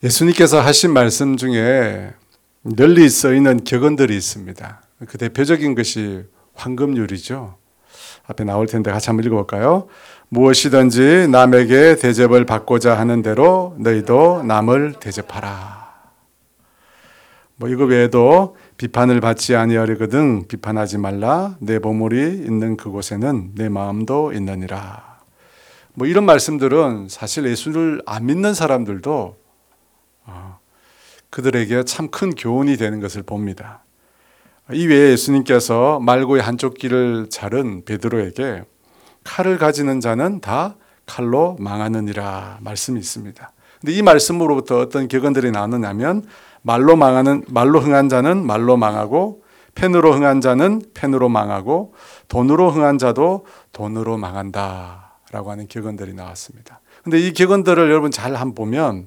예수님께서 하신 말씀 중에 널리 쓰이는 격언들이 있습니다. 그 대표적인 것이 황금률이죠. 앞에 나올 텐데 같이 한번 읽어볼까요? 무엇이든지 남에게 대접을 받고자 하는 대로 너희도 남을 대접하라. 뭐 이거 외에도 비판을 받지 아니하려거든 비판하지 말라. 내 보물이 있는 그곳에는 내 마음도 있느니라. 뭐 이런 말씀들은 사실 예수를 안 믿는 사람들도 어, 그들에게 참 큰 교훈이 되는 것을 봅니다. 이 외에 예수님께서 말고의 한쪽 길을 자른 베드로에게 칼을 가지는 자는 다 칼로 망하느니라 말씀이 있습니다. 근데 이 말씀으로부터 어떤 격언들이 나오느냐면 말로 망하는 말로 흥한 자는 말로 망하고 펜으로 흥한 자는 펜으로 망하고 돈으로 흥한 자도 돈으로 망한다라고 하는 격언들이 나왔습니다. 근데 이 격언들을 여러분 잘 한번 보면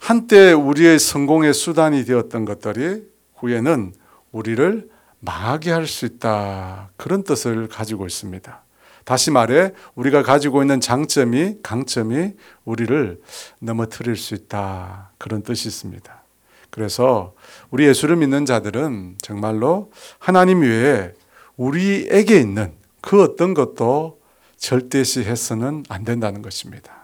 한때 우리의 성공의 수단이 되었던 것들이 후에는 우리를 망하게 할 수 있다. 그런 뜻을 가지고 있습니다. 다시 말해 우리가 가지고 있는 장점이 강점이 우리를 넘어뜨릴 수 있다. 그런 뜻이 있습니다. 그래서 우리 예수를 믿는 자들은 정말로 하나님 외에 우리에게 있는 그 어떤 것도 절대시 해서는 안 된다는 것입니다.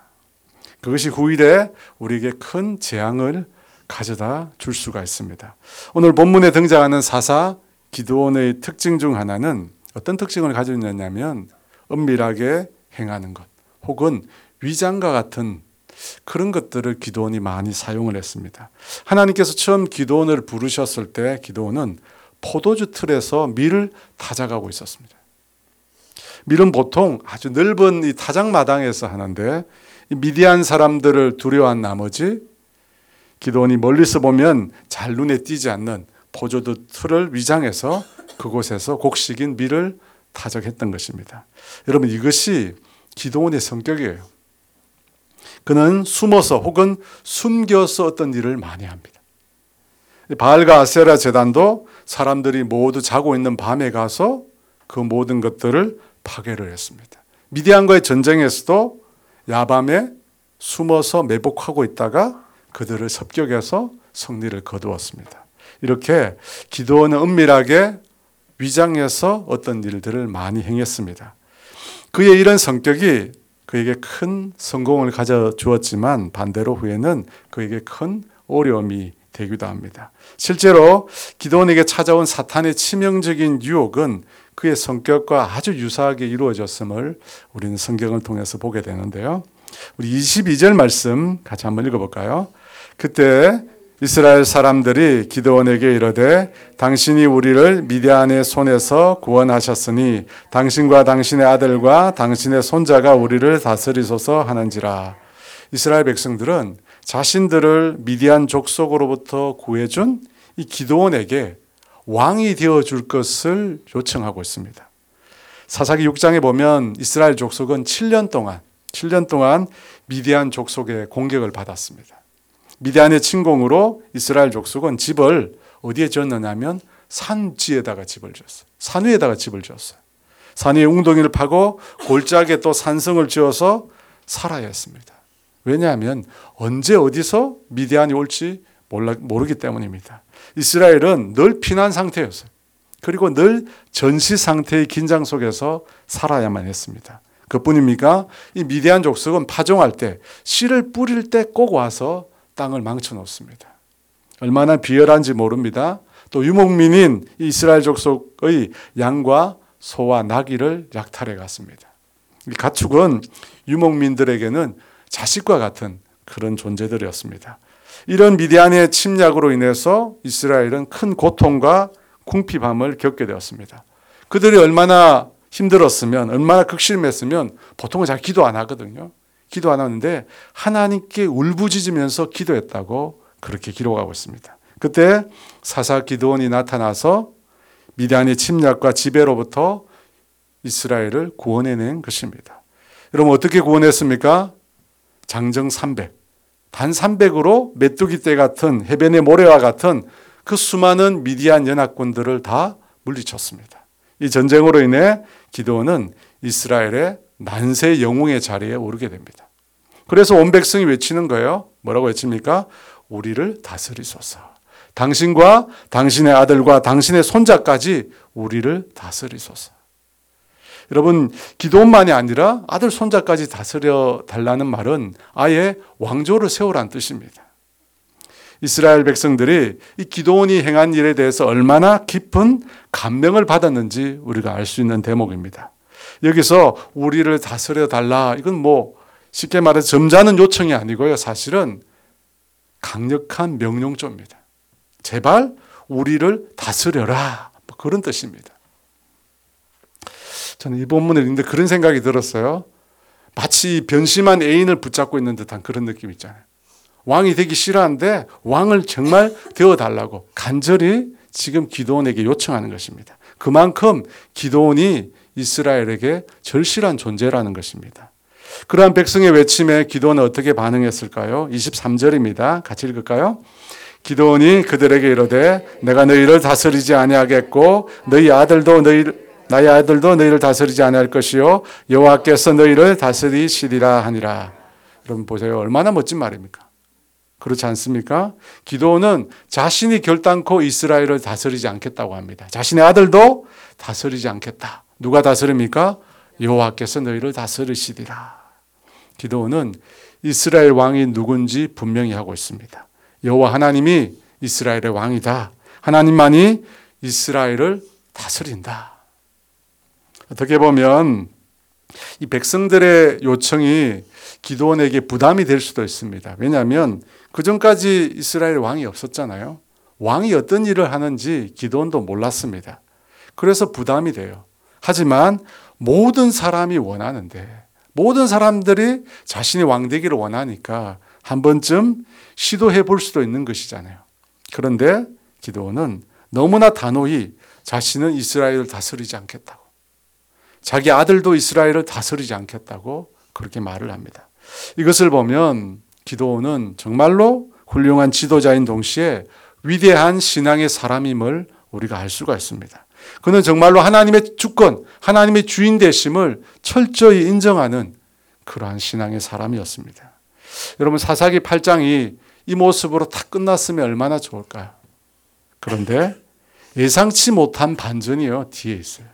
그것이 후일에 우리에게 큰 재앙을 가져다 줄 수가 있습니다. 오늘 본문에 등장하는 사사 기도원의 특징 중 하나는 어떤 특징을 가지고 있느냐면 은밀하게 행하는 것 혹은 위장과 같은 그런 것들을 기도원이 많이 사용을 했습니다. 하나님께서 처음 기도원을 부르셨을 때 기도원은 포도주 틀에서 밀을 타작하고 있었습니다. 밀은 보통 아주 넓은 이 타작마당에서 하는데 미디안 사람들을 두려워한 나머지 기도원이 멀리서 보면 잘 눈에 띄지 않는 포도주 틀을 위장해서 그곳에서 곡식인 밀을 타작했던 것입니다. 여러분 이것이 기도원의 성격이에요. 그는 숨어서 혹은 숨겨서 어떤 일을 많이 합니다. 바알과 아세라 재단도 사람들이 모두 자고 있는 밤에 가서 그 모든 것들을 파괴를 했습니다. 미디안과의 전쟁에서도 야밤에 숨어서 매복하고 있다가 그들을 섭격해서 승리를 거두었습니다. 이렇게 기도원은 은밀하게 위장해서 어떤 일들을 많이 행했습니다. 그의 이런 성격이 그에게 큰 성공을 가져 주었지만 반대로 후에는 그에게 큰 어려움이 되기도 합니다. 실제로 기도원에게 찾아온 사탄의 치명적인 유혹은 그의 성격과 아주 유사하게 이루어졌음을 우리는 성경을 통해서 보게 되는데요. 우리 22절 말씀 같이 한번 읽어볼까요? 그때 이스라엘 사람들이 기드온에게 이르되 당신이 우리를 미디안의 손에서 구원하셨으니 당신과 당신의 아들과 당신의 손자가 우리를 다스리소서 하는지라. 이스라엘 백성들은 자신들을 미디안 족속으로부터 구해준 이 기도원에게 왕이 되어 줄 것을 요청하고 있습니다. 사사기 6장에 보면 이스라엘 족속은 7년 동안 7년 동안 미디안 족속의 공격을 받았습니다. 미디안의 침공으로 이스라엘 족속은 집을 어디에 지었느냐면 산지에다가 집을 지었어요. 산 위에다가 집을 지었어요. 산 위에 웅덩이를 파고 골짜기에 또 산성을 지어서 살아야 했습니다. 왜냐하면 언제 어디서 미디안이 올지 몰라, 모르기 때문입니다. 이스라엘은 늘 피난 상태였어요. 그리고 늘 전시 상태의 긴장 속에서 살아야만 했습니다. 그뿐입니까? 이 미디안 족속은 파종할 때 씨를 뿌릴 때 꼭 와서 땅을 망쳐 놓습니다. 얼마나 비열한지 모릅니다. 또 유목민인 이스라엘 족속의 양과 소와 나귀를 약탈해 갔습니다. 이 가축은 유목민들에게는 자식과 같은 그런 존재들이었습니다. 이런 미디안의 침략으로 인해서 이스라엘은 큰 고통과 궁핍함을 겪게 되었습니다. 그들이 얼마나 힘들었으면, 얼마나 극심했으면 보통은 잘 기도 안 하거든요. 기도 안 하는데 하나님께 울부짖으면서 기도했다고 그렇게 기록하고 있습니다. 그때 사사 기도원이 나타나서 미디안의 침략과 지배로부터 이스라엘을 구원해낸 것입니다. 여러분 어떻게 구원했습니까? 장정 300. 단 300으로 메뚜기 떼 같은 해변의 모래와 같은 그 수많은 미디안 연합군들을 다 물리쳤습니다. 이 전쟁으로 인해 기도원은 이스라엘의 만세 영웅의 자리에 오르게 됩니다. 그래서 온 백성이 외치는 거예요. 뭐라고 외칩니까? 우리를 다스리소서. 당신과 당신의 아들과 당신의 손자까지 우리를 다스리소서. 여러분, 기도원만이 아니라 아들 손자까지 다스려 달라는 말은 아예 왕조를 세우라는 뜻입니다. 이스라엘 백성들이 이 기도원이 행한 일에 대해서 얼마나 깊은 감명을 받았는지 우리가 알 수 있는 대목입니다. 여기서 우리를 다스려 달라. 이건 뭐 쉽게 말해서 점잖은 요청이 아니고요. 사실은 강력한 명령조입니다. 제발 우리를 다스려라. 뭐 그런 뜻입니다. 저는 이 본문을 읽는데 그런 생각이 들었어요. 마치 변심한 애인을 붙잡고 있는 듯한 그런 느낌 있잖아요. 왕이 되기 싫어하는데 왕을 정말 되어달라고 간절히 지금 기도원에게 요청하는 것입니다. 그만큼 기도원이 이스라엘에게 절실한 존재라는 것입니다. 그러한 백성의 외침에 기도원은 어떻게 반응했을까요? 23절입니다. 같이 읽을까요? 기도원이 그들에게 이르되 내가 너희를 다스리지 아니하겠고 너희 아들도 너희 나의 아들도 너희를 다스리지 아니할 것이요 여호와께서 너희를 다스리시리라 하니라. 여러분 보세요. 얼마나 멋진 말입니까? 그렇지 않습니까? 기도는 자신이 결단코 이스라엘을 다스리지 않겠다고 합니다. 자신의 아들도 다스리지 않겠다. 누가 다스립니까? 여호와께서 너희를 다스리시리라. 기도는 이스라엘 왕이 누군지 분명히 하고 있습니다. 여호와 하나님이 이스라엘의 왕이다. 하나님만이 이스라엘을 다스린다. 어떻게 보면 이 백성들의 요청이 기도원에게 부담이 될 수도 있습니다. 왜냐하면 그 전까지 이스라엘 왕이 없었잖아요. 왕이 어떤 일을 하는지 기도원도 몰랐습니다. 그래서 부담이 돼요. 하지만 모든 사람이 원하는데 모든 사람들이 자신이 왕 되기를 원하니까 한 번쯤 시도해 볼 수도 있는 것이잖아요. 그런데 기도원은 너무나 단호히 자신은 이스라엘을 다스리지 않겠다고. 자기 아들도 이스라엘을 다스리지 않겠다고 그렇게 말을 합니다. 이것을 보면 기도원은 정말로 훌륭한 지도자인 동시에 위대한 신앙의 사람임을 우리가 알 수가 있습니다. 그는 정말로 하나님의 주권, 하나님의 주인 되심을 철저히 인정하는 그러한 신앙의 사람이었습니다. 여러분 사사기 8장이 이 모습으로 다 끝났으면 얼마나 좋을까요? 그런데 예상치 못한 반전이요 뒤에 있어요.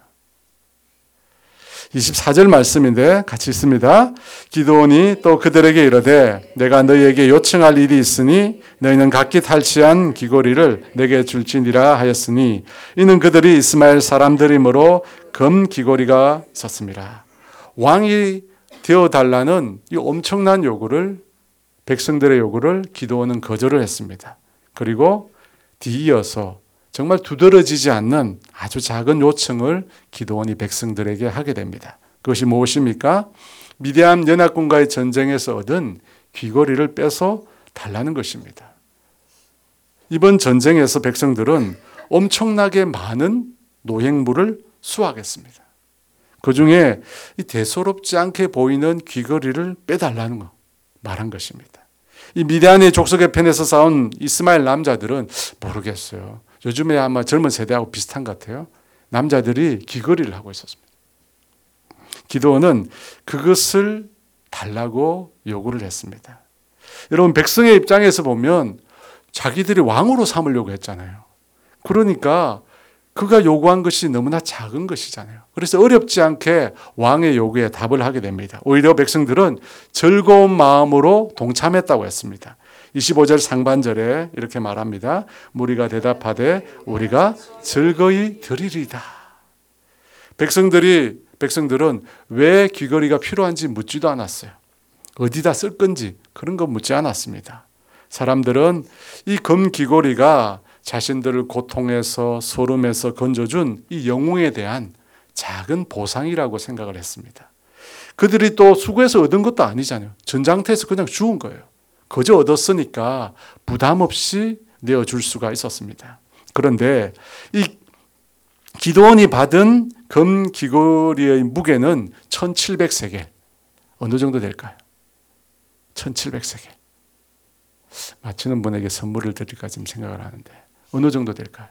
24절 말씀인데 같이 있습니다. 기도원이 또 그들에게 이르되 내가 너희에게 요청할 일이 있으니 너희는 각기 탈취한 귀고리를 내게 줄지니라 하였으니 이는 그들이 이스마엘 사람들이므로 금 귀고리가 있었습니다. 왕이 되어 달라는 이 엄청난 요구를 백성들의 요구를 기도원은 거절을 했습니다. 그리고 뒤이어서 정말 두드러지지 않는 아주 작은 요청을 기도원이 백성들에게 하게 됩니다. 그것이 무엇입니까? 미디안 연합군과의 전쟁에서 얻은 귀걸이를 빼서 달라는 것입니다. 이번 전쟁에서 백성들은 엄청나게 많은 노획물을 수확했습니다. 그 중에 이 대수롭지 않게 보이는 귀걸이를 빼달라는 거 말한 것입니다. 이 미디안의 족속의 편에서 싸운 이스마엘 남자들은 모르겠어요. 요즘에 아마 젊은 세대하고 비슷한 것 같아요. 남자들이 귀걸이를 하고 있었습니다. 기도원은 그것을 달라고 요구를 했습니다. 여러분 백성의 입장에서 보면 자기들이 왕으로 삼으려고 했잖아요. 그러니까 그가 요구한 것이 너무나 작은 것이잖아요. 그래서 어렵지 않게 왕의 요구에 답을 하게 됩니다. 오히려 백성들은 즐거운 마음으로 동참했다고 했습니다. 25절 상반절에 이렇게 말합니다. 무리가 대답하되 우리가 즐거이 드리리다. 백성들이 백성들은 왜 귀걸이가 필요한지 묻지도 않았어요. 어디다 쓸 건지 그런 거 묻지 않았습니다. 사람들은 이 금 귀걸이가 자신들을 고통에서 소름에서 건져준 이 영웅에 대한 작은 보상이라고 생각을 했습니다. 그들이 또 수고해서 얻은 것도 아니잖아요. 전장터에서 그냥 죽은 거예요. 거저 얻었으니까 부담 없이 내어줄 수가 있었습니다. 그런데 이 기도원이 받은 금 귀걸이의 무게는 1700세겔. 어느 정도 될까요? 1700세겔. 맞추는 분에게 선물을 드릴까 지 생각을 하는데 어느 정도 될까요?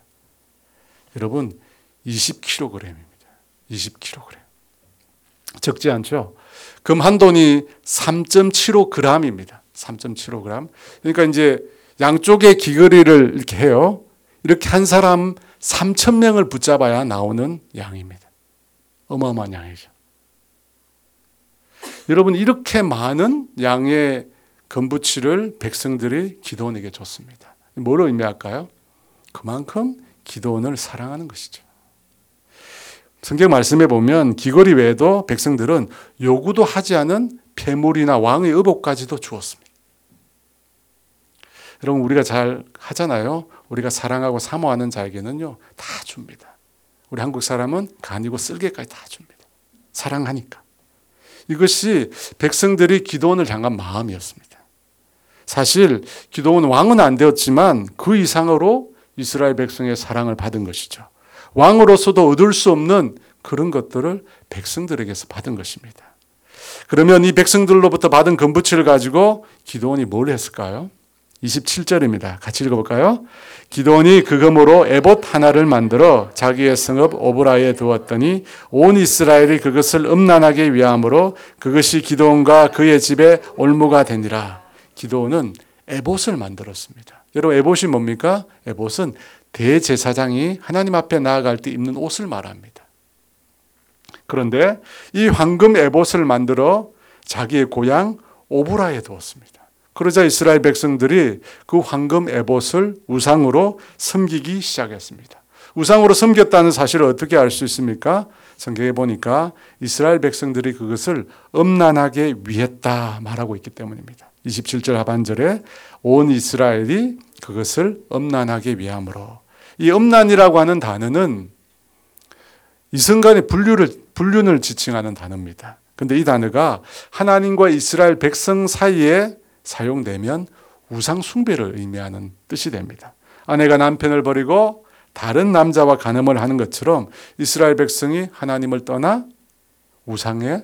여러분 20kg입니다. 20kg. 적지 않죠. 금 한 돈이 3.75g입니다. 3.75g. 그러니까 이제 양쪽에 귀걸이를 이렇게 해요. 이렇게 한 사람 3천 명을 붙잡아야 나오는 양입니다. 어마어마한 양이죠. 여러분 이렇게 많은 양의 금부치를 백성들이 기도원에게 줬습니다. 뭐로 의미할까요? 그만큼 기도원을 사랑하는 것이죠. 성경 말씀에 보면 귀걸이 외에도 백성들은 요구도 하지 않은 폐물이나 왕의 의복까지도 주었습니다. 여러분 우리가 잘 하잖아요. 우리가 사랑하고 사모하는 자에게는요 다 줍니다. 우리 한국 사람은 간이고 쓸개까지 다 줍니다. 사랑하니까. 이것이 백성들이 기도원을 향한 마음이었습니다. 사실 기도원 왕은 안 되었지만 그 이상으로 이스라엘 백성의 사랑을 받은 것이죠. 왕으로서도 얻을 수 없는 그런 것들을 백성들에게서 받은 것입니다. 그러면 이 백성들로부터 받은 금부치를 가지고 기도원이 뭘 했을까요? 27절입니다. 같이 읽어볼까요? 기도원이 그 금으로 에봇 하나를 만들어 자기의 성읍 오브라에 두었더니 온 이스라엘이 그것을 음란하게 위함으로 그것이 기도원과 그의 집에 올무가 되니라. 기도원은 에봇을 만들었습니다. 여러분 에봇이 뭡니까? 에봇은 대제사장이 하나님 앞에 나아갈 때 입는 옷을 말합니다. 그런데 이 황금 에봇을 만들어 자기의 고향 오브라에 두었습니다. 그러자 이스라엘 백성들이 그 황금 에봇을 우상으로 섬기기 시작했습니다. 우상으로 섬겼다는 사실을 어떻게 알 수 있습니까? 성경에 보니까 이스라엘 백성들이 그것을 음란하게 위했다 말하고 있기 때문입니다. 27절 하반절에 온 이스라엘이 그것을 음란하게 위함으로 이 음란이라고 하는 단어는 이성간의 분류를 분륜을 지칭하는 단어입니다. 근데 이 단어가 하나님과 이스라엘 백성 사이에 사용되면 우상 숭배를 의미하는 뜻이 됩니다. 아내가 남편을 버리고 다른 남자와 간음을 하는 것처럼 이스라엘 백성이 하나님을 떠나 우상에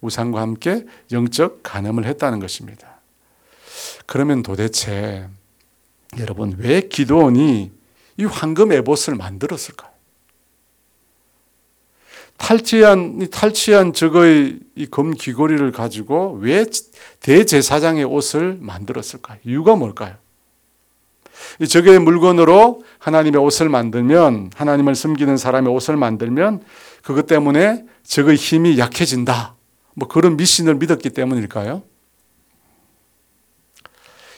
우상과 함께 영적 간음을 했다는 것입니다. 그러면 도대체 여러분 왜 기도원이 이 황금 에봇을 만들었을까요? 탈취한 탈취한 적의 이금 귀걸이를 가지고 왜 대제사장의 옷을 만들었을까요? 이유가 뭘까요? 이 적의 물건으로 하나님의 옷을 만들면 하나님을 섬기는 사람의 옷을 만들면 그것 때문에 적의 힘이 약해진다. 뭐 그런 미신을 믿었기 때문일까요?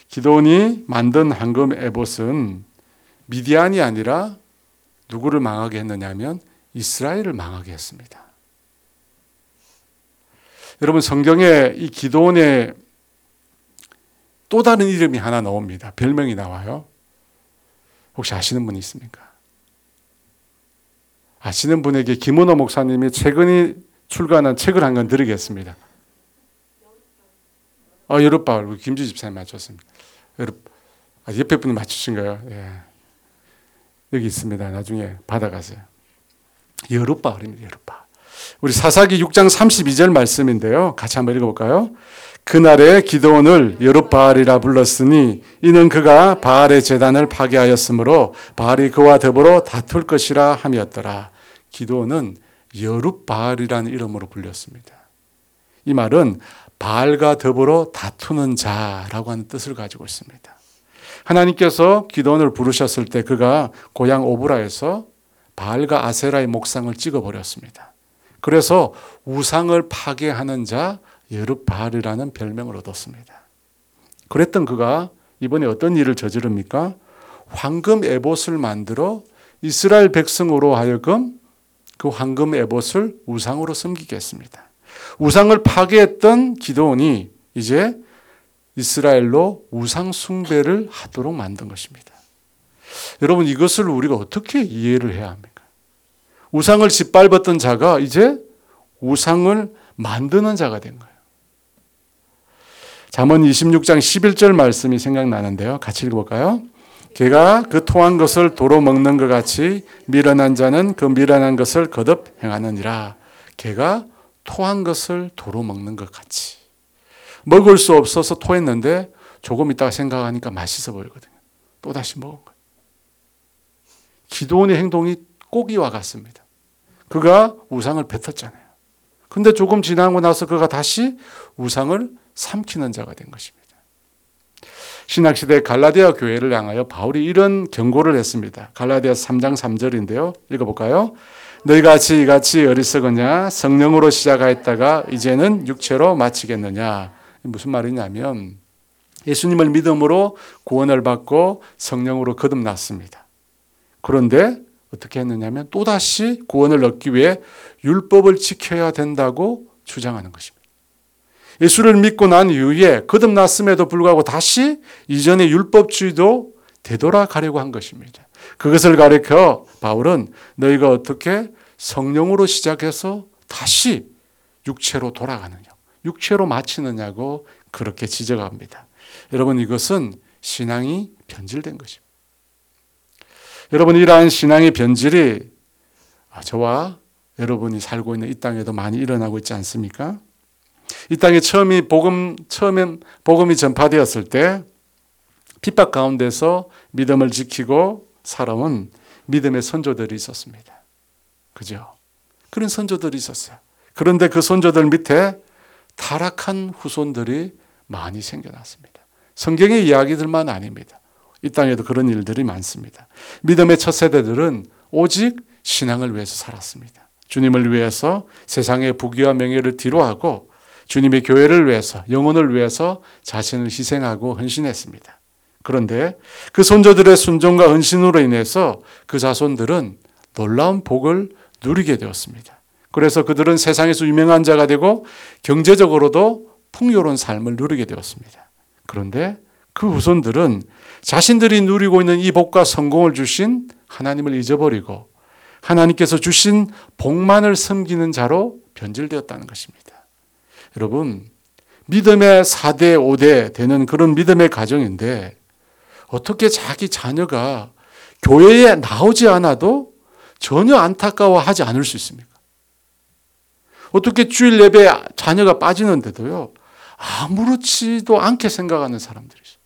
기도원이 만든 황금 에봇은 미디안이 아니라 누구를 망하게 했느냐면 이스라엘을 망하게 했습니다. 여러분 성경에 이 기도원의 또 다른 이름이 하나 나옵니다. 별명이 나와요. 혹시 아시는 분이 있습니까? 아시는 분에게 김은호 목사님이 최근에 출간한 책을 한 권 드리겠습니다. 어, 여룻바울 김주 집사님 맞췄습니다. 여룻, 아, 옆에 분이 맞추신 거예요. 예. 여기 있습니다. 나중에 받아가세요. 여룻바울입니다. 여룻바울. 우리 사사기 6장 32절 말씀인데요. 같이 한번 읽어볼까요? 그날에 기도원을 여룻바알이라 불렀으니 이는 그가 바알의 재단을 파괴하였으므로 바알이 그와 더불어 다툴 것이라 함이었더라. 기도원은 여룻바알이라는 이름으로 불렸습니다. 이 말은 바알과 더불어 다투는 자라고 하는 뜻을 가지고 있습니다. 하나님께서 기도원을 부르셨을 때 그가 고향 오브라에서 바알과 아세라의 목상을 찍어 버렸습니다. 그래서 우상을 파괴하는 자 여룻바알이라는 별명을 얻었습니다. 그랬던 그가 이번에 어떤 일을 저지릅니까? 황금 에봇을 만들어 이스라엘 백성으로 하여금 그 황금 에봇을 우상으로 섬기게 했습니다. 우상을 파괴했던 기도원이 이제 이스라엘로 우상 숭배를 하도록 만든 것입니다. 여러분 이것을 우리가 어떻게 이해를 해야 합니까? 우상을 짓밟았던 자가 이제 우상을 만드는 자가 된 거예요. 잠언 26장 11절 말씀이 생각나는데요. 같이 읽어볼까요? 개가 그 토한 것을 도로 먹는 것 같이 미련한 자는 그 미련한 것을 거듭 행하느니라. 개가 토한 것을 도로 먹는 것 같이. 먹을 수 없어서 토했는데 조금 있다가 생각하니까 맛있어 보이거든요. 또다시 먹은 거예요. 기도원의 행동이 꼬기와 같습니다. 그가 우상을 뱉었잖아요. 근데 조금 지나고 나서 그가 다시 우상을 삼키는 자가 된 것입니다. 신학시대 갈라디아 교회를 향하여 바울이 이런 경고를 했습니다. 갈라디아 3장 3절인데요. 읽어볼까요? 너희가 같이 이같이 어리석으냐? 성령으로 시작하였다가 이제는 육체로 마치겠느냐? 무슨 말이냐면 예수님을 믿음으로 구원을 받고 성령으로 거듭났습니다. 그런데 어떻게 했느냐면 또다시 구원을 얻기 위해 율법을 지켜야 된다고 주장하는 것입니다. 예수를 믿고 난 이후에 거듭났음에도 불구하고 다시 이전의 율법주의도 되돌아가려고 한 것입니다. 그것을 가리켜 바울은 너희가 어떻게 성령으로 시작해서 다시 육체로 돌아가느냐, 육체로 마치느냐고 그렇게 지적합니다. 여러분 이것은 신앙이 변질된 것입니다. 여러분 이러한 신앙의 변질이 저와 여러분이 살고 있는 이 땅에도 많이 일어나고 있지 않습니까? 이 땅에 처음이 복음 처음에 복음이 전파되었을 때 핍박 가운데서 믿음을 지키고 살아온 믿음의 선조들이 있었습니다. 그죠? 그런 선조들이 있었어요. 그런데 그 선조들 밑에 타락한 후손들이 많이 생겨났습니다. 성경의 이야기들만 아닙니다. 이 땅에도 그런 일들이 많습니다. 믿음의 첫 세대들은 오직 신앙을 위해서 살았습니다. 주님을 위해서 세상의 부귀와 명예를 뒤로하고 주님의 교회를 위해서 영혼을 위해서 자신을 희생하고 헌신했습니다. 그런데 그 손자들의 순종과 헌신으로 인해서 그 자손들은 놀라운 복을 누리게 되었습니다. 그래서 그들은 세상에서 유명한 자가 되고 경제적으로도 풍요로운 삶을 누리게 되었습니다. 그런데 그 후손들은 자신들이 누리고 있는 이 복과 성공을 주신 하나님을 잊어버리고 하나님께서 주신 복만을 섬기는 자로 변질되었다는 것입니다. 여러분, 믿음의 4대, 5대 되는 그런 믿음의 가정인데 어떻게 자기 자녀가 교회에 나오지 않아도 전혀 안타까워하지 않을 수 있습니까? 어떻게 주일 예배 자녀가 빠지는데도요, 아무렇지도 않게 생각하는 사람들이 있어요.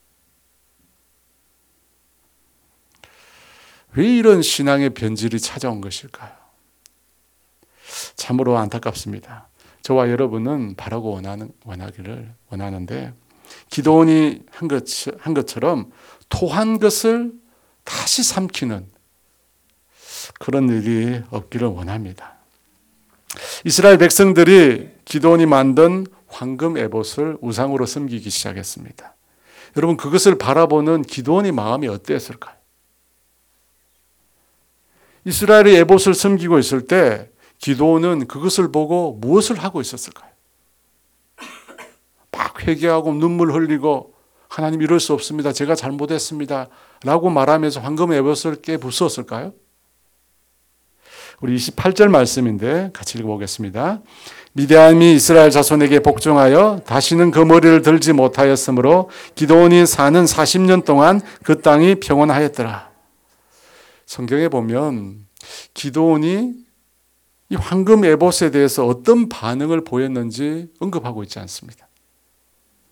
왜 이런 신앙의 변질이 찾아온 것일까요? 참으로 안타깝습니다. 저와 여러분은 바라고 원하는, 원하기를 원하는데, 기도원이 한, 것, 한 것처럼 토한 것을 다시 삼키는 그런 일이 없기를 원합니다. 이스라엘 백성들이 기도원이 만든 황금 에봇을 우상으로 섬기기 시작했습니다. 여러분 그것을 바라보는 기도원의 마음이 어땠을까요? 이스라엘이 에봇을 섬기고 있을 때 기도는 그것을 보고 무엇을 하고 있었을까요? 막 회개하고 눈물 흘리고 하나님 이럴 수 없습니다. 제가 잘못했습니다. 라고 말하면서 황금 에봇을 깨 부수었을까요? 우리 28절 말씀인데 같이 읽어보겠습니다. 미디안이 이스라엘 자손에게 복종하여 다시는 그 머리를 들지 못하였으므로 기도원이 사는 40년 동안 그 땅이 평온하였더라. 성경에 보면 기도원이 이 황금 에봇에 대해서 어떤 반응을 보였는지 언급하고 있지 않습니다.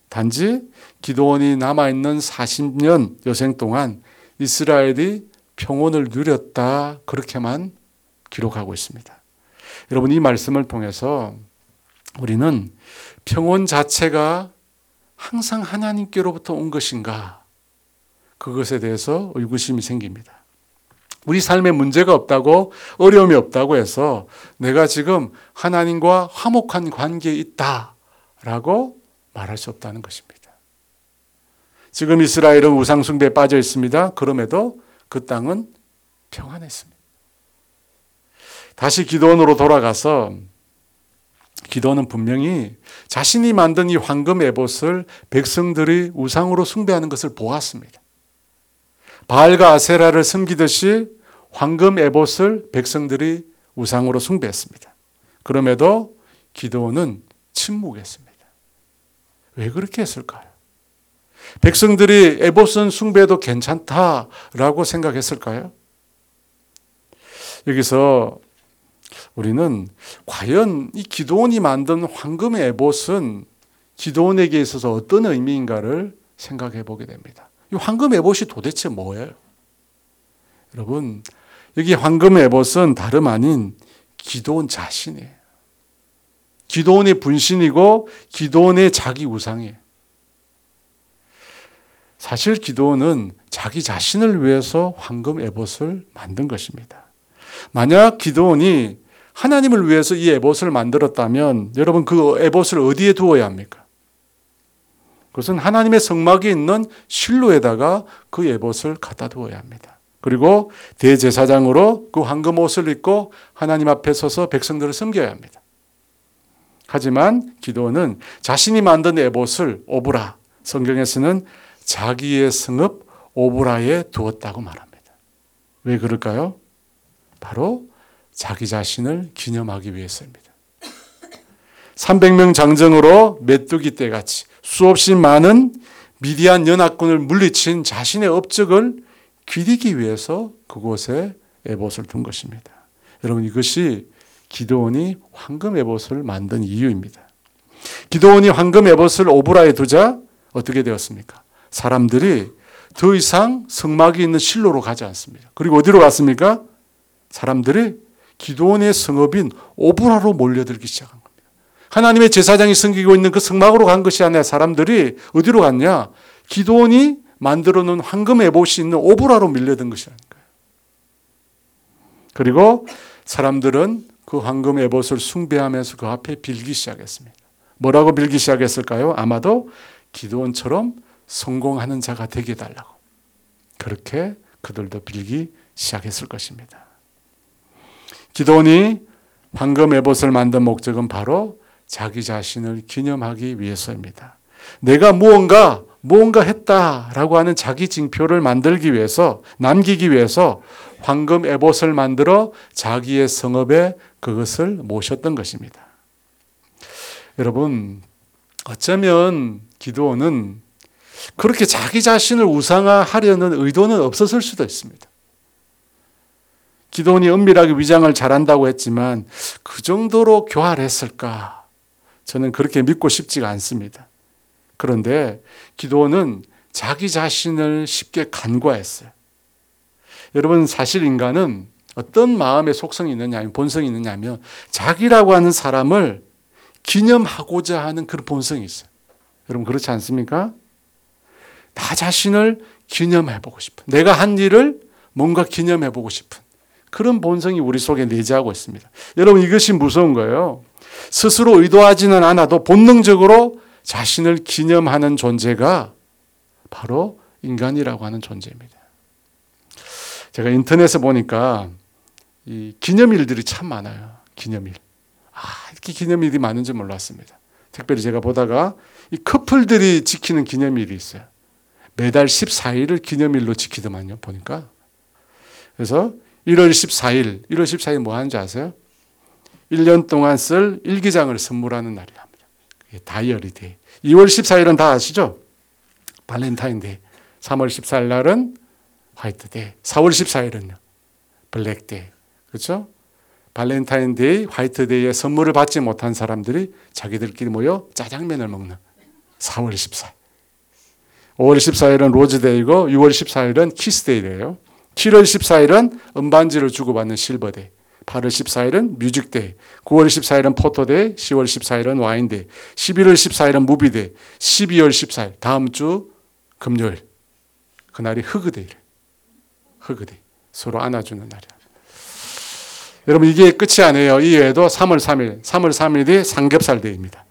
단지 기도원이 남아있는 40년 여생 동안 이스라엘이 평온을 누렸다 그렇게만 기록하고 있습니다. 여러분 이 말씀을 통해서 우리는 평온 자체가 항상 하나님께로부터 온 것인가 그것에 대해서 의구심이 생깁니다. 우리 삶에 문제가 없다고 어려움이 없다고 해서 내가 지금 하나님과 화목한 관계에 있다라고 말할 수 없다는 것입니다. 지금 이스라엘은 우상숭배에 빠져 있습니다. 그럼에도 그 땅은 평안했습니다. 다시 기도원으로 돌아가서 기도는 분명히 자신이 만든 이 황금 에봇을 백성들이 우상으로 숭배하는 것을 보았습니다. 바알과 아세라를 섬기듯이 황금 에봇을 백성들이 우상으로 숭배했습니다. 그럼에도 기도원은 침묵했습니다. 왜 그렇게 했을까요? 백성들이 에봇은 숭배도 괜찮다라고 생각했을까요? 여기서 우리는 과연 이 기도원이 만든 황금의 에봇은 기도원에게 있어서 어떤 의미인가를 생각해 보게 됩니다. 이 황금 에봇이 도대체 뭐예요? 여러분, 여기 황금 에봇은 다름 아닌 기도원 자신이에요. 기도원의 분신이고 기도원의 자기 우상이에요. 사실 기도원은 자기 자신을 위해서 황금 에봇을 만든 것입니다. 만약 기도원이 하나님을 위해서 이 에봇을 만들었다면 여러분 그 에봇을 어디에 두어야 합니까? 그것은 하나님의 성막에 있는 실로에다가 그 에봇을 갖다 두어야 합니다. 그리고 대제사장으로 그 황금 옷을 입고 하나님 앞에 서서 백성들을 섬겨야 합니다. 하지만 기도는 자신이 만든 에봇을 오브라 성경에서는 자기의 성읍 오브라에 두었다고 말합니다. 왜 그럴까요? 바로 자기 자신을 기념하기 위해서입니다. 300명 장정으로 메뚜기 떼같이 수없이 많은 미디안 연합군을 물리친 자신의 업적을 기리기 위해서 그곳에 에봇을 둔 것입니다. 여러분 이것이 기도원이 황금 에봇을 만든 이유입니다. 기도원이 황금 에봇을 오브라에 두자 어떻게 되었습니까? 사람들이 더 이상 성막이 있는 실로로 가지 않습니다. 그리고 어디로 갔습니까? 사람들이 기도원의 성읍인 오브라로 몰려들기 시작한 겁니다. 하나님의 제사장이 섬기고 있는 그 성막으로 간 것이 아니라 사람들이 어디로 갔냐? 기도원이 만들어 놓은 황금 에봇이 있는 오브라로 밀려든 것이라는 거예요. 그리고 사람들은 그 황금 에봇을 숭배하면서 그 앞에 빌기 시작했습니다. 뭐라고 빌기 시작했을까요? 아마도 기도원처럼 성공하는 자가 되게 달라고. 그렇게 그들도 빌기 시작했을 것입니다. 기도원이 황금 에봇을 만든 목적은 바로 자기 자신을 기념하기 위해서입니다. 내가 무언가 무언가 했다라고 하는 자기 징표를 만들기 위해서 남기기 위해서 황금 에봇을 만들어 자기의 성읍에 그것을 모셨던 것입니다. 여러분 어쩌면 기도원은 그렇게 자기 자신을 우상화하려는 의도는 없었을 수도 있습니다. 기도원이 은밀하게 위장을 잘한다고 했지만 그 정도로 교활했을까? 저는 그렇게 믿고 싶지가 않습니다. 그런데 기도원은 자기 자신을 쉽게 간과했어요. 여러분 사실 인간은 어떤 마음의 속성이 있느냐, 본성이 있느냐 하면 자기라고 하는 사람을 기념하고자 하는 그런 본성이 있어요. 여러분 그렇지 않습니까? 나 자신을 기념해보고 싶은, 내가 한 일을 뭔가 기념해보고 싶은 그런 본성이 우리 속에 내재하고 있습니다. 여러분 이것이 무서운 거예요. 스스로 의도하지는 않아도 본능적으로 자신을 기념하는 존재가 바로 인간이라고 하는 존재입니다. 제가 인터넷에 보니까 이 기념일들이 참 많아요. 기념일. 아, 이렇게 기념일이 많은지 몰랐습니다. 특별히 제가 보다가 이 커플들이 지키는 기념일이 있어요. 매달 14일을 기념일로 지키더만요, 보니까. 그래서 1월 14일, 1월 14일 뭐 하는지 아세요? 1년 동안 쓸 일기장을 선물하는 날이랍니다. 다이어리 데이. 2월 14일은 다 아시죠? 발렌타인 데이. 3월 14일 날은 화이트 데이. 4월 14일은요. 블랙 데이. 그렇죠? 발렌타인 데이, 화이트 데이에 선물을 받지 못한 사람들이 자기들끼리 모여 짜장면을 먹는 4월 14일. 5월 14일은 로즈데이고 6월 14일은 키스데이래요. 7월 14일은 은반지를 주고받는 실버데이. 8월 14일은 뮤직데이, 9월 14일은 포토데이, 10월 14일은 와인데이, 11월 14일은 무비데이, 12월 14일 다음 주 금요일 그날이 허그데이 허그데이 서로 안아주는 날이야. 여러분 이게 끝이 아니에요. 이 외에도 3월 3일, 3월 3일이 삼겹살 데이입니다.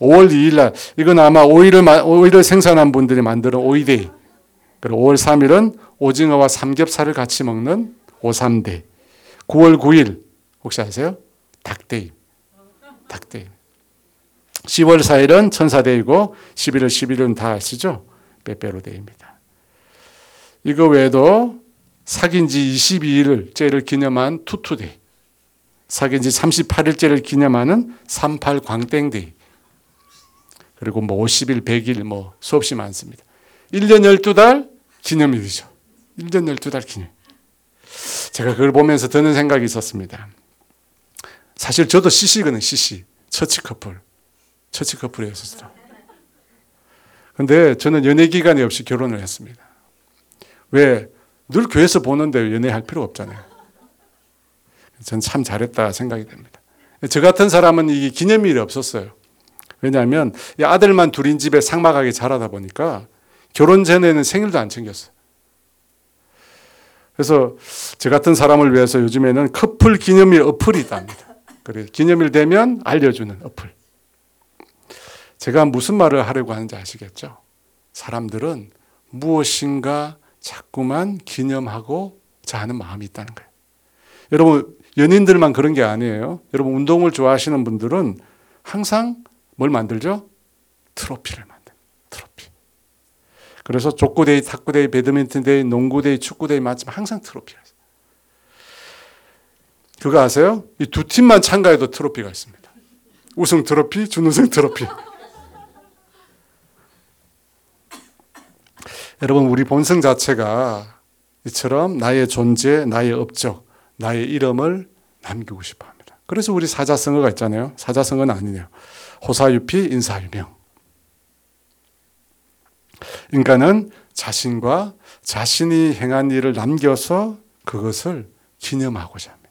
5월 2일 날 이건 아마 오이를 오이를 생산한 분들이 만드는 오이데이. 그리고 5월 3일은 오징어와 삼겹살을 같이 먹는 오삼데이. 9월 9일 혹시 아세요? 닭데이. 닭데이. 10월 4일은 천사데이고 11월 11일은 다 아시죠? 빼빼로데이입니다. 이거 외에도 사귄 지 22일째를 기념한 투투데이. 사귄 지 38일째를 기념하는 38 광땡데이. 그리고 뭐 50일, 100일 뭐 수없이 많습니다. 1년 12달 기념일이죠. 1년 12달 기념. 제가 그걸 보면서 드는 생각이 있었습니다. 사실 저도 CC거든, CC. 처치 커플. 처치 커플이었었어. 근데 저는 연애 기간이 없이 결혼을 했습니다. 왜? 늘 교회에서 보는데 연애할 필요 없잖아요. 전 참 잘했다 생각이 됩니다. 저 같은 사람은 이게 기념일이 없었어요. 왜냐하면 아들만 둘인 집에 상막하게 자라다 보니까 결혼 전에는 생일도 안 챙겼어요. 그래서 저 같은 사람을 위해서 요즘에는 커플 기념일 어플이 있답니다. 그래 기념일 되면 알려주는 어플. 제가 무슨 말을 하려고 하는지 아시겠죠? 사람들은 무엇인가 자꾸만 기념하고 자하는 마음이 있다는 거예요. 여러분 연인들만 그런 게 아니에요. 여러분 운동을 좋아하시는 분들은 항상 뭘 만들죠? 트로피를. 트로피. 그래서 족구데이, 탁구데이, 배드민턴데이, 농구데이, 축구데이 맞으면 항상 트로피가. 그거 아세요? 이 두 팀만 참가해도 트로피가 있습니다. 우승 트로피, 준우승 트로피. 여러분 우리 본성 자체가 이처럼 나의 존재, 나의 업적, 나의 이름을 남기고 싶어 합니다. 그래서 우리 사자성어가 있잖아요. 사자성어는 아니네요. 호사유피 인사유명. 인간은 자신과 자신이 행한 일을 남겨서 그것을 기념하고자 합니다.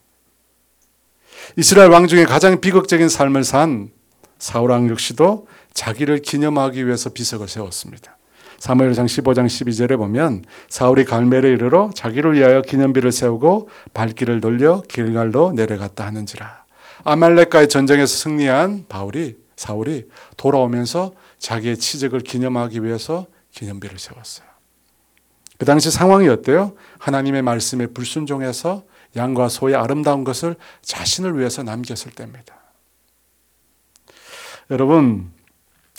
이스라엘 왕 중에 가장 비극적인 삶을 산 사울왕 역시도 자기를 기념하기 위해서 비석을 세웠습니다. 사무엘상 15장 12절에 보면 사울이 갈멜에 이르러 자기를 위하여 기념비를 세우고 발길을 돌려 길갈로 내려갔다 하는지라. 아말렉과의 전쟁에서 승리한 바울이 사울이 돌아오면서 자기의 치적을 기념하기 위해서 기념비를 세웠어요. 그 당시 상황이 어때요? 하나님의 말씀에 불순종해서 양과 소의 아름다운 것을 자신을 위해서 남겼을 때입니다. 여러분,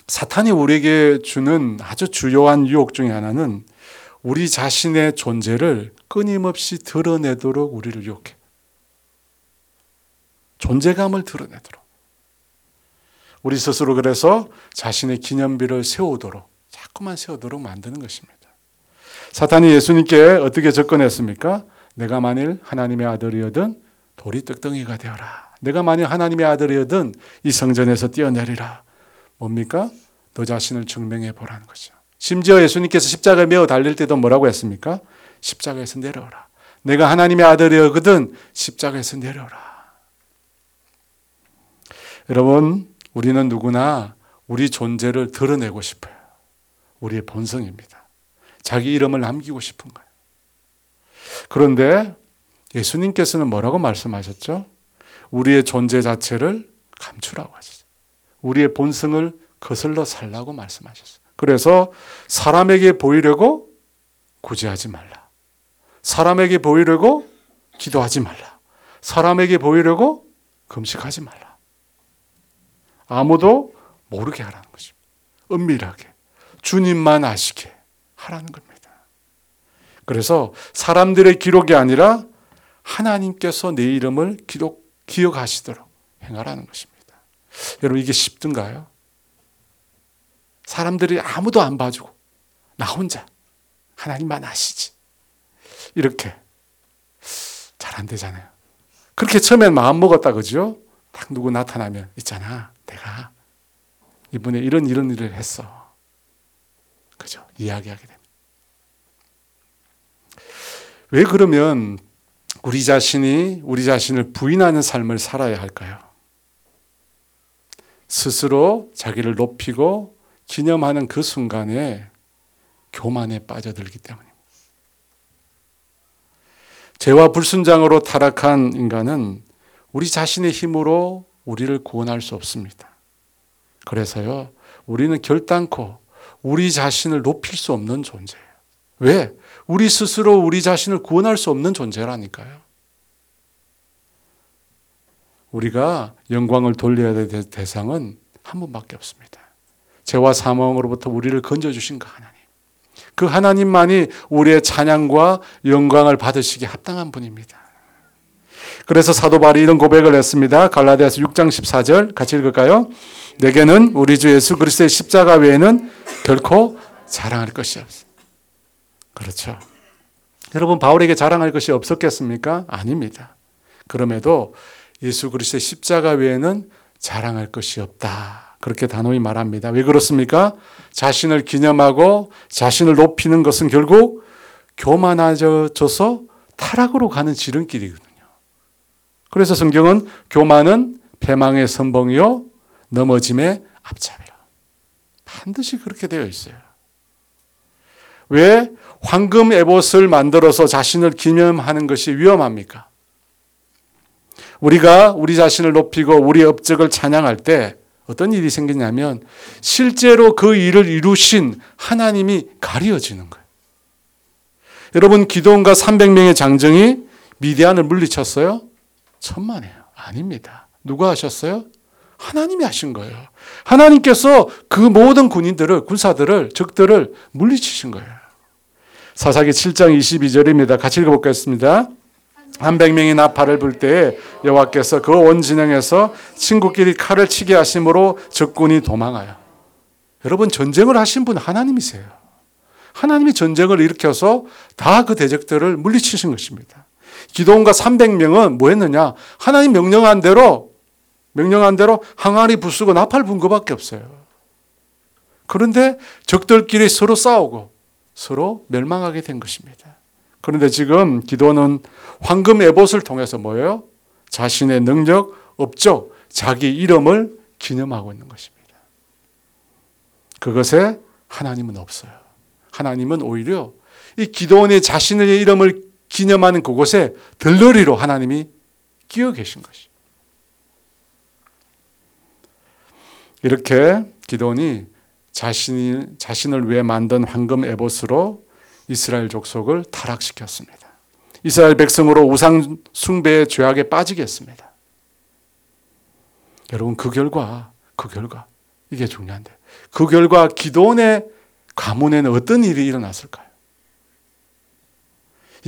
사탄이 우리에게 주는 아주 주요한 유혹 중의 하나는 우리 자신의 존재를 끊임없이 드러내도록 우리를 유혹해. 존재감을 드러내도록. 우리 스스로 그래서 자신의 기념비를 세우도록, 자꾸만 세우도록 만드는 것입니다. 사탄이 예수님께 어떻게 접근했습니까? 내가 만일 하나님의 아들이거든 돌이 떡덩이가 되어라. 내가 만일 하나님의 아들이거든 이 성전에서 뛰어내리라. 뭡니까? 너 자신을 증명해 보라는 거죠. 심지어 예수님께서 십자가에 매어 달릴 때도 뭐라고 했습니까? 십자가에서 내려오라. 내가 하나님의 아들이거든 십자가에서 내려오라. 여러분, 우리는 누구나 우리 존재를 드러내고 싶어요. 우리의 본성입니다. 자기 이름을 남기고 싶은 거예요. 그런데 예수님께서는 뭐라고 말씀하셨죠? 우리의 존재 자체를 감추라고 하셨어요. 우리의 본성을 거슬러 살라고 말씀하셨어요. 그래서 사람에게 보이려고 구제하지 말라. 사람에게 보이려고 기도하지 말라. 사람에게 보이려고 금식하지 말라. 아무도 모르게 하라는 것입니다. 은밀하게. 주님만 아시게 하라는 겁니다. 그래서 사람들의 기록이 아니라 하나님께서 내 이름을 기록, 기억하시도록 행하라는 것입니다. 여러분, 이게 쉽든가요? 사람들이 아무도 안 봐주고 나 혼자 하나님만 아시지. 이렇게 잘 안 되잖아요. 그렇게 처음엔 마음 먹었다 그죠? 딱 누구 나타나면 있잖아. 내가 이번에 이런 이런 일을 했어. 이야기하게 됩니다. 왜 그러면 우리 자신이 우리 자신을 부인하는 삶을 살아야 할까요? 스스로 자기를 높이고 기념하는 그 순간에 교만에 빠져들기 때문입니다. 죄와 불순장으로 타락한 인간은 우리 자신의 힘으로 우리를 구원할 수 없습니다. 그래서요, 우리는 결단코 우리 자신을 높일 수 없는 존재예요. 왜? 우리 스스로 우리 자신을 구원할 수 없는 존재라니까요. 우리가 영광을 돌려야 될 대상은 한 분밖에 없습니다. 죄와 사망으로부터 우리를 건져주신 그 하나님. 그 하나님만이 우리의 찬양과 영광을 받으시기 합당한 분입니다. 그래서 사도 바울이 이런 고백을 했습니다. 갈라디아서 6장 14절 같이 읽을까요? 내게는 우리 주 예수 그리스도의 십자가 외에는 결코 자랑할 것이 없어. 그렇죠. 여러분 바울에게 자랑할 것이 없었겠습니까? 아닙니다. 그럼에도 예수 그리스도의 십자가 외에는 자랑할 것이 없다. 그렇게 단호히 말합니다. 왜 그렇습니까? 자신을 기념하고 자신을 높이는 것은 결국 교만해져서 타락으로 가는 지름길이거든요. 그래서 성경은 교만은 패망의 선봉이요 넘어짐의 앞잡이라. 반드시 그렇게 되어 있어요. 왜 황금 에봇을 만들어서 자신을 기념하는 것이 위험합니까? 우리가 우리 자신을 높이고 우리 업적을 찬양할 때 어떤 일이 생기냐면 실제로 그 일을 이루신 하나님이 가려지는 거예요. 여러분 기도원과 300명의 장정이 미디안을 물리쳤어요? 천만에요. 아닙니다. 누가 하셨어요? 하나님이 하신 거예요. 하나님께서 그 모든 군인들을 군사들을 적들을 물리치신 거예요. 사사기 7장 22절입니다. 같이 읽어보겠습니다. 한 백명이 나팔을 불 때에 여호와께서 그온 진영에서 친구끼리 칼을 치게 하심으로 적군이 도망하여. 여러분 전쟁을 하신 분 하나님이세요. 하나님이 전쟁을 일으켜서 다 그 대적들을 물리치신 것입니다. 기도원과 300명은 뭐 했느냐? 하나님 명령한 대로 명령한 대로 항아리 부수고 나팔 분 것밖에 없어요. 그런데 적들끼리 서로 싸우고 서로 멸망하게 된 것입니다. 그런데 지금 기도는 황금 에봇을 통해서 뭐예요? 자신의 능력, 업적, 자기 이름을 기념하고 있는 것입니다. 그것에 하나님은 없어요. 하나님은 오히려 이 기도원의 자신의 이름을 기념하는 그곳에 들러리로 하나님이 끼어 계신 것이. 이렇게 기도원이 자신이 자신을 위해 만든 황금 에봇으로 이스라엘 족속을 타락시켰습니다. 이스라엘 백성으로 우상 숭배의 죄악에 빠지게 했습니다. 여러분 그 결과 그 결과 이게 중요한데 그 결과 기도원의 가문에는 어떤 일이 일어났을까요?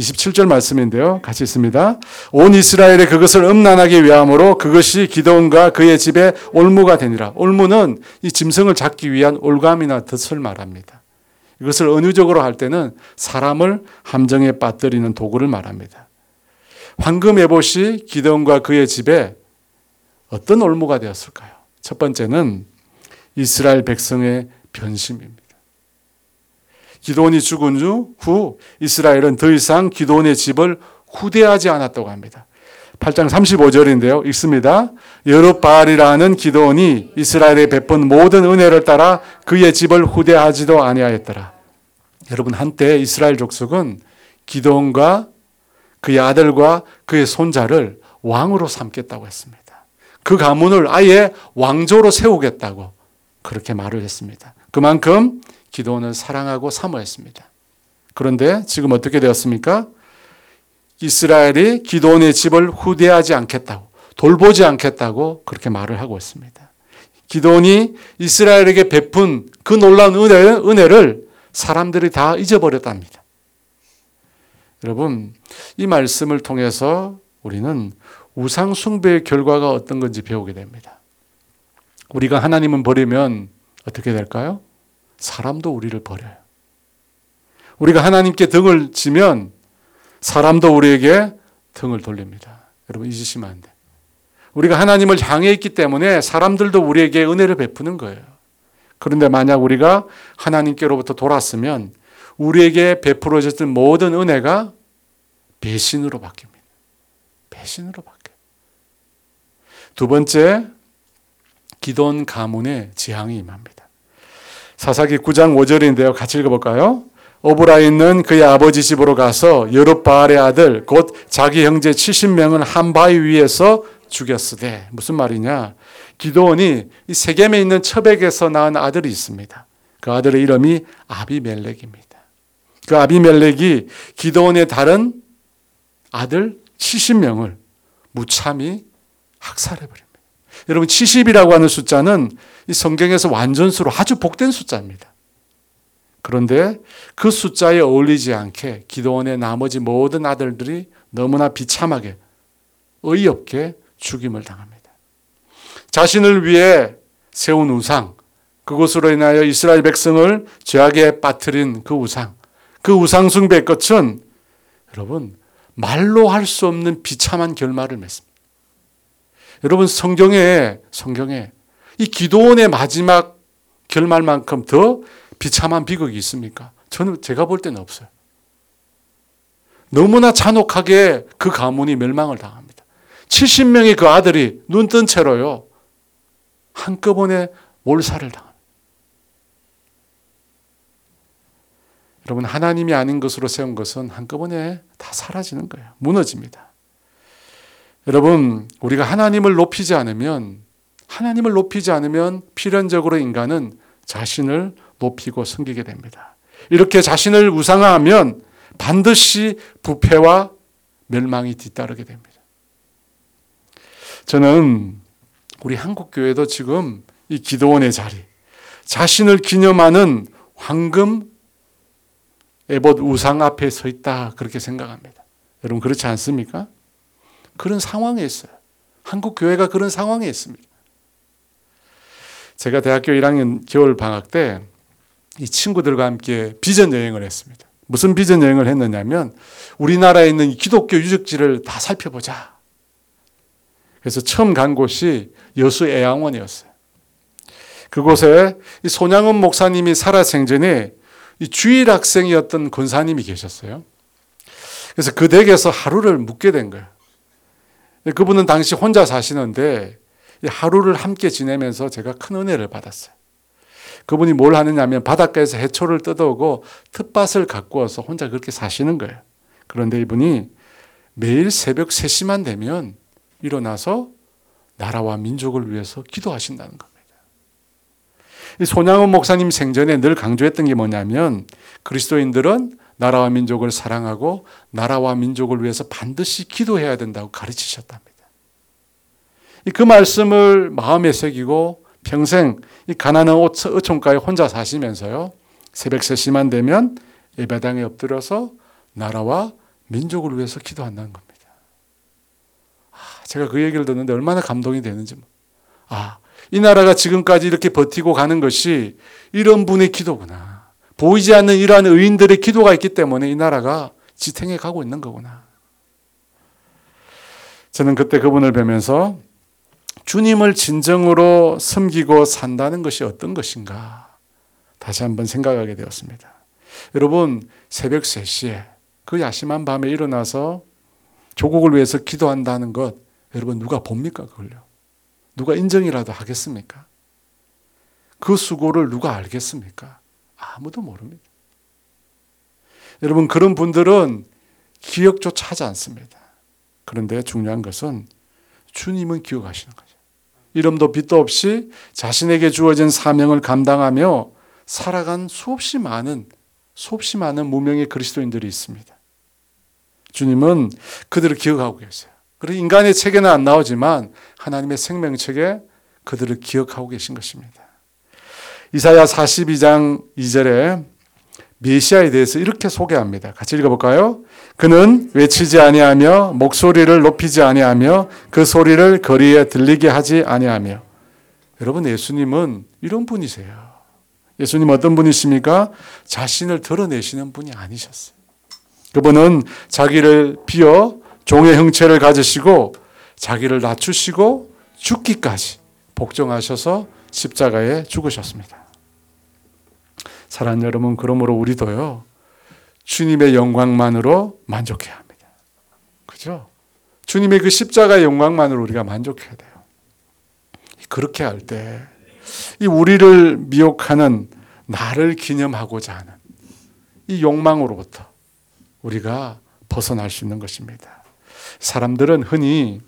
27절 말씀인데요. 같이 있습니다. 온 이스라엘에 그것을 음란하게 위함으로 그것이 기도원과 그의 집에 올무가 되니라. 올무는 이 짐승을 잡기 위한 올감이나 덫을 말합니다. 이것을 은유적으로 할 때는 사람을 함정에 빠뜨리는 도구를 말합니다. 황금 에봇이 기도원과 그의 집에 어떤 올무가 되었을까요? 첫 번째는 이스라엘 백성의 변심입니다. 기도원이 죽은 후 이스라엘은 더 이상 기도원의 집을 후대하지 않았다고 합니다. 8장 35절인데요. 읽습니다. 여룻바알이라는 기도원이 이스라엘에 베푼 모든 은혜를 따라 그의 집을 후대하지도 아니하였더라. 여러분 한때 이스라엘 족속은 기도원과 그의 아들과 그의 손자를 왕으로 삼겠다고 했습니다. 그 가문을 아예 왕조로 세우겠다고 그렇게 말을 했습니다. 그만큼 기도원을 사랑하고 사모했습니다. 그런데 지금 어떻게 되었습니까? 이스라엘이 기도원의 집을 후대하지 않겠다고, 돌보지 않겠다고 그렇게 말을 하고 있습니다. 기도원이 이스라엘에게 베푼 그 놀라운 은혜, 은혜를 사람들이 다 잊어버렸답니다. 여러분, 이 말씀을 통해서 우리는 우상숭배의 결과가 어떤 건지 배우게 됩니다. 우리가 하나님은 버리면 어떻게 될까요? 사람도 우리를 버려요. 우리가 하나님께 등을 지면 사람도 우리에게 등을 돌립니다. 여러분 잊으시면 안 돼. 우리가 하나님을 향해 있기 때문에 사람들도 우리에게 은혜를 베푸는 거예요. 그런데 만약 우리가 하나님께로부터 돌았으면 우리에게 베풀어졌던 모든 은혜가 배신으로 바뀝니다. 배신으로 바뀌어요. 두 번째, 기돈 가문의 지향이 임합니다. 사사기 9장 5절인데요. 같이 읽어볼까요? 오브라 있는 그의 아버지 집으로 가서 여룻바알의 아들 곧 자기 형제 70명을 한 바위 위에서 죽였으되 무슨 말이냐? 기도원이 이 세겜에 있는 처백에서 낳은 아들이 있습니다. 그 아들의 이름이 아비멜렉입니다. 그 아비멜렉이 기도원의 다른 아들 70명을 무참히 학살해 버립니다. 여러분 70이라고 하는 숫자는 이 성경에서 완전수로 아주 복된 숫자입니다. 그런데 그 숫자에 어울리지 않게 기도원의 나머지 모든 아들들이 너무나 비참하게 어이없게 죽임을 당합니다. 자신을 위해 세운 우상, 그것으로 인하여 이스라엘 백성을 죄악에 빠뜨린 그 우상, 그 우상 숭배의 끝은 여러분 말로 할 수 없는 비참한 결말을 맺습니다. 여러분 성경에 성경에 이 기도원의 마지막 결말만큼 더 비참한 비극이 있습니까? 저는 제가 볼 때는 없어요. 너무나 잔혹하게 그 가문이 멸망을 당합니다. 70명의 그 아들이 눈 뜬 채로요. 한꺼번에 몰살을 당합니다. 여러분 하나님이 아닌 것으로 세운 것은 한꺼번에 다 사라지는 거예요. 무너집니다. 여러분 우리가 하나님을 높이지 않으면 하나님을 높이지 않으면 필연적으로 인간은 자신을 높이고 섬기게 됩니다. 이렇게 자신을 우상화하면 반드시 부패와 멸망이 뒤따르게 됩니다. 저는 우리 한국 교회도 지금 이 기도원의 자리, 자신을 기념하는 황금 에봇 우상 앞에 서 있다 그렇게 생각합니다. 여러분 그렇지 않습니까? 그런 상황에 있어요. 한국 교회가 그런 상황에 있습니다. 제가 대학교 1학년 겨울 방학 때 이 친구들과 함께 비전 여행을 했습니다. 무슨 비전 여행을 했느냐면 우리나라에 있는 기독교 유적지를 다 살펴보자. 그래서 처음 간 곳이 여수 애양원이었어요. 그곳에 손양원 목사님이 살아 생전에 주일 학생이었던 권사님이 계셨어요. 그래서 그 댁에서 하루를 묵게 된 거예요. 그분은 당시 혼자 사시는데 하루를 함께 지내면서 제가 큰 은혜를 받았어요. 그분이 뭘 하느냐면 바닷가에서 해초를 뜯어오고 텃밭을 와서 혼자 그렇게 사시는 거예요. 그런데 이분이 매일 새벽 3시만 되면 일어나서 나라와 민족을 위해서 기도하신다는 겁니다. 손양원 목사님 생전에 늘 강조했던 게 뭐냐면 그리스도인들은 나라와 민족을 사랑하고 나라와 민족을 위해서 반드시 기도해야 된다고 가르치셨답니다. 그 말씀을 마음에 새기고 평생 이 가난한 어촌가에 혼자 사시면서요. 새벽 3시만 되면 예배당에 엎드려서 나라와 민족을 위해서 기도한다는 겁니다. 아, 제가 그 얘기를 듣는데 얼마나 감동이 되는지. 아, 이 나라가 지금까지 이렇게 버티고 가는 것이 이런 분의 기도구나. 보이지 않는 이러한 의인들의 기도가 있기 때문에 이 나라가 지탱해 가고 있는 거구나. 저는 그때 그분을 뵈면서 주님을 진정으로 섬기고 산다는 것이 어떤 것인가 다시 한번 생각하게 되었습니다. 여러분, 새벽 3시에 그 야심한 밤에 일어나서 조국을 위해서 기도한다는 것, 여러분 누가 봅니까, 그걸요? 누가 인정이라도 하겠습니까? 그 수고를 누가 알겠습니까? 아무도 모릅니다. 여러분, 그런 분들은 기억조차 하지 않습니다. 그런데 중요한 것은 주님은 기억하시는 거죠. 이름도 빛도 없이 자신에게 주어진 사명을 감당하며 살아간 수없이 많은 수없이 많은 무명의 그리스도인들이 있습니다. 주님은 그들을 기억하고 계세요. 그리고 인간의 책에는 안 나오지만 하나님의 생명책에 그들을 기억하고 계신 것입니다. 이사야 42장 2절에 메시아에 대해서 이렇게 소개합니다. 같이 읽어볼까요? 그는 외치지 아니하며 목소리를 높이지 아니하며 그 소리를 거리에 들리게 하지 아니하며 여러분 예수님은 이런 분이세요. 예수님 어떤 분이십니까? 자신을 드러내시는 분이 아니셨어요. 그분은 자기를 비어 종의 형체를 가지시고 자기를 낮추시고 죽기까지 복종하셔서 십자가에 죽으셨습니다. 사랑하는 여러분, 그러므로 우리도요, 주님의 영광만으로 만족해야 합니다. 그죠? 주님의 그 십자가의 영광만으로 우리가 만족해야 돼요. 그렇게 할 때, 이 우리를 미혹하는 나를 기념하고자 하는 이 욕망으로부터 우리가 벗어날 수 있는 것입니다. 사람들은 흔히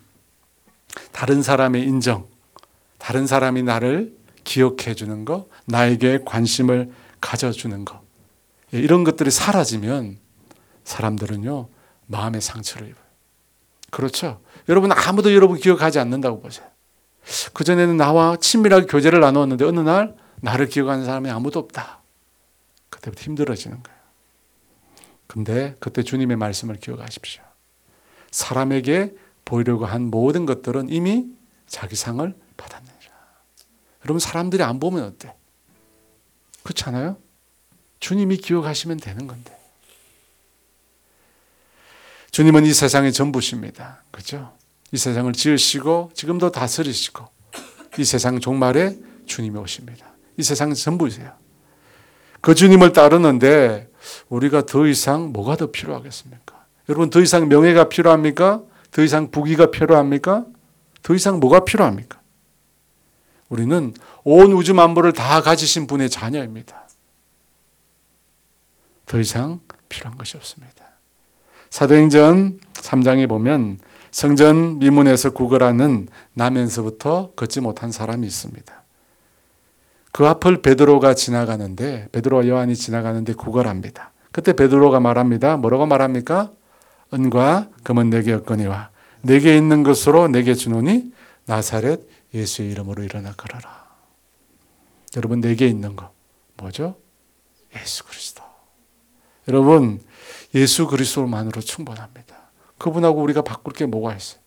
다른 사람의 인정, 다른 사람이 나를 기억해 주는 거, 나에게 관심을 가져주는 것. 예, 이런 것들이 사라지면 사람들은요, 마음의 상처를 입어요. 그렇죠? 여러분, 아무도 여러분 기억하지 않는다고 보세요. 그전에는 나와 친밀하게 교제를 나누었는데 어느 날 나를 기억하는 사람이 아무도 없다. 그때부터 힘들어지는 거예요. 근데 그때 주님의 말씀을 기억하십시오. 사람에게 보이려고 한 모든 것들은 이미 자기 상을 받았느니라. 여러분, 사람들이 안 보면 어때? 그렇지 않아요? 주님이 기억하시면 되는 건데. 주님은 이 세상의 전부십니다. 그죠? 이 세상을 지으시고 지금도 다스리시고 이 세상 종말에 주님이 오십니다. 이 세상 전부이세요. 그 주님을 따르는데 우리가 더 이상 뭐가 더 필요하겠습니까? 여러분 더 이상 명예가 필요합니까? 더 이상 부귀가 필요합니까? 더 이상 뭐가 필요합니까? 우리는 온 우주 만물을 다 가지신 분의 자녀입니다. 더 이상 필요한 것이 없습니다. 사도행전 3장에 보면 성전 미문에서 구걸하는 나면서부터 걷지 못한 사람이 있습니다. 그 앞을 베드로가 지나가는데 베드로와 요한이 지나가는데 구걸합니다. 그때 베드로가 말합니다. 뭐라고 말합니까? 은과 금은 내게 없거니와 내게 있는 것으로 내게 주노니 나사렛 예수의 이름으로 일어나 걸어라. 여러분 내게 있는 거 뭐죠? 예수 그리스도. 여러분 예수 그리스도만으로 충분합니다. 그분하고 우리가 바꿀 게 뭐가 있어요?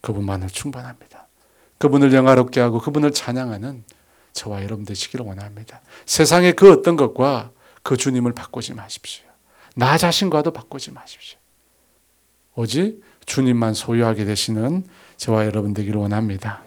그분만으로 충분합니다. 그분을 영화롭게 하고 그분을 찬양하는 저와 여러분 되시기를 원합니다. 세상의 그 어떤 것과 그 주님을 바꾸지 마십시오. 나 자신과도 바꾸지 마십시오. 오직 주님만 소유하게 되시는 저와 여러분 되기를 원합니다.